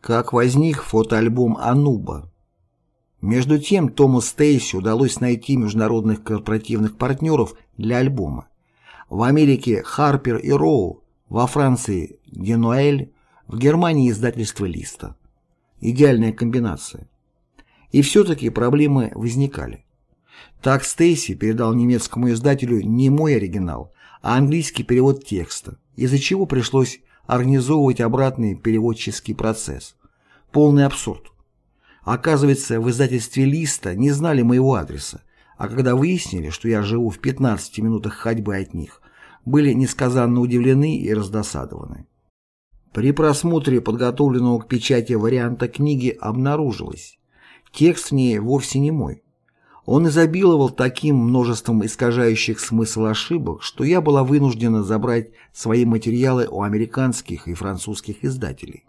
Как возник фотоальбом «Ануба». Между тем Тому Стейси удалось найти международных корпоративных партнеров для альбома. В Америке Харпер и Роу, во Франции Денуэль, в Германии издательство Листа. Идеальная комбинация. И все-таки проблемы возникали. Так Стейси передал немецкому издателю не мой оригинал, а английский перевод текста, из-за чего пришлось организовывать обратный переводческий процесс. Полный абсурд. Оказывается, в издательстве «Листа» не знали моего адреса, а когда выяснили, что я живу в 15 минутах ходьбы от них, были несказанно удивлены и раздосадованы. При просмотре подготовленного к печати варианта книги обнаружилось, текст в ней вовсе не мой. Он изобиловал таким множеством искажающих смысл ошибок, что я была вынуждена забрать свои материалы у американских и французских издателей.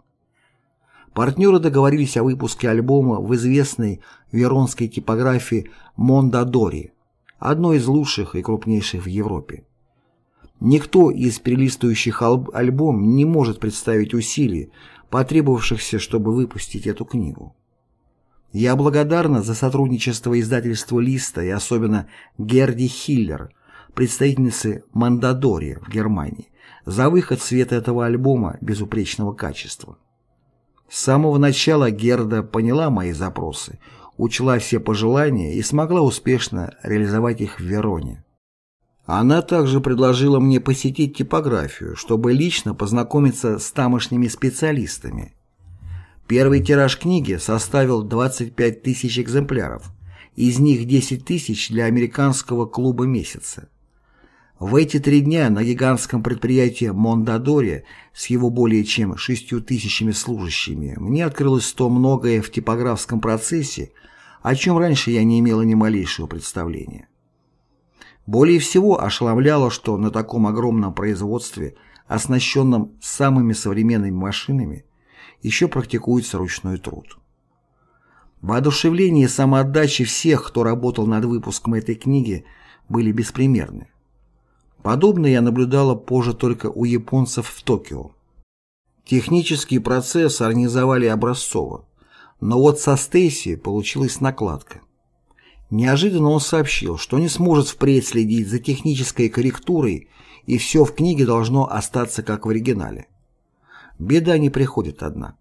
Партнеры договорились о выпуске альбома в известной веронской типографии Мондадори, одной из лучших и крупнейших в Европе. Никто из перелистывающих альбом не может представить усилий, потребовавшихся, чтобы выпустить эту книгу. Я благодарна за сотрудничество издательства «Листа» и особенно Герди Хиллер, представительницы Мандадори в Германии, за выход в свет этого альбома безупречного качества. С самого начала Герда поняла мои запросы, учла все пожелания и смогла успешно реализовать их в Вероне. Она также предложила мне посетить типографию, чтобы лично познакомиться с тамошними специалистами – Первый тираж книги составил 25 тысяч экземпляров, из них 10 тысяч для американского клуба месяца. В эти три дня на гигантском предприятии Мондадоре с его более чем шестью тысячами служащими мне открылось то многое в типографском процессе, о чем раньше я не имела ни малейшего представления. Более всего ошеломляло, что на таком огромном производстве, оснащенном самыми современными машинами, еще практикуется ручной труд. Воодушевление и самоотдача всех, кто работал над выпуском этой книги, были беспримерны. Подобное я наблюдала позже только у японцев в Токио. Технический процесс организовали образцово, но вот со Стейси получилась накладка. Неожиданно он сообщил, что не сможет впредь следить за технической корректурой, и все в книге должно остаться как в оригинале. Беда не приходит одна.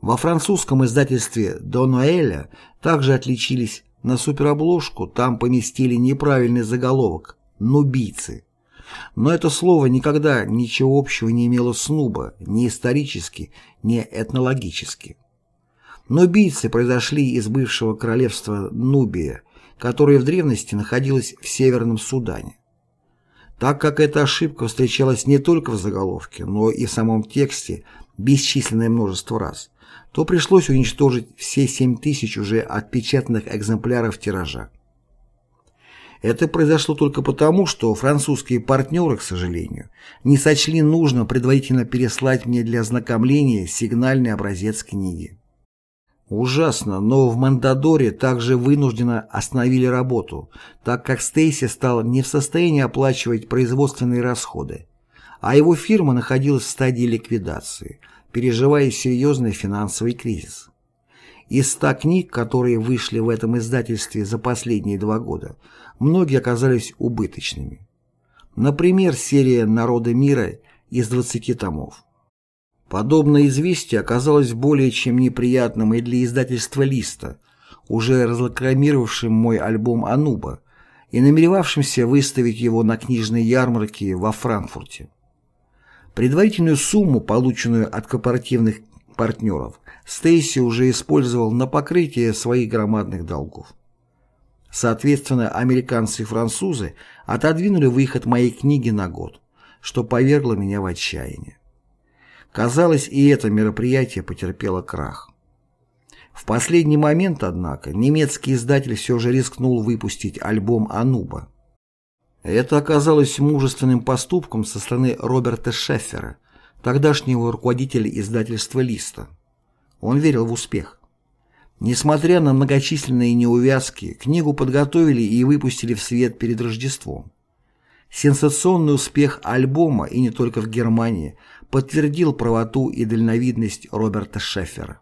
Во французском издательстве Донуэля также отличились на суперобложку, там поместили неправильный заголовок «Нубийцы». Но это слово никогда ничего общего не имело с Нуба, ни исторически, ни этнологически. Нубийцы произошли из бывшего королевства Нубия, которое в древности находилось в Северном Судане. Так как эта ошибка встречалась не только в заголовке, но и в самом тексте бесчисленное множество раз, то пришлось уничтожить все 7 тысяч уже отпечатанных экземпляров тиража. Это произошло только потому, что французские партнеры, к сожалению, не сочли нужно предварительно переслать мне для ознакомления сигнальный образец книги. Ужасно, но в Мандадоре также вынужденно остановили работу, так как Стейси стал не в состоянии оплачивать производственные расходы, а его фирма находилась в стадии ликвидации, переживая серьезный финансовый кризис. Из ста книг, которые вышли в этом издательстве за последние два года, многие оказались убыточными. Например, серия «Народы мира» из 20 томов. Подобное известие оказалось более чем неприятным и для издательства «Листа», уже разрекламировавшим мой альбом «Ануба» и намеревавшимся выставить его на книжной ярмарке во Франкфурте. Предварительную сумму, полученную от корпоративных партнеров, Стейси уже использовал на покрытие своих громадных долгов. Соответственно, американцы и французы отодвинули выход моей книги на год, что повергло меня в отчаяние. Казалось, и это мероприятие потерпело крах. В последний момент, однако, немецкий издатель все же рискнул выпустить альбом «Ануба». Это оказалось мужественным поступком со стороны Роберта Шеффера, тогдашнего руководителя издательства «Листа». Он верил в успех. Несмотря на многочисленные неувязки, книгу подготовили и выпустили в свет перед Рождеством. Сенсационный успех альбома, и не только в Германии, подтвердил правоту и дальновидность Роберта Шеффера.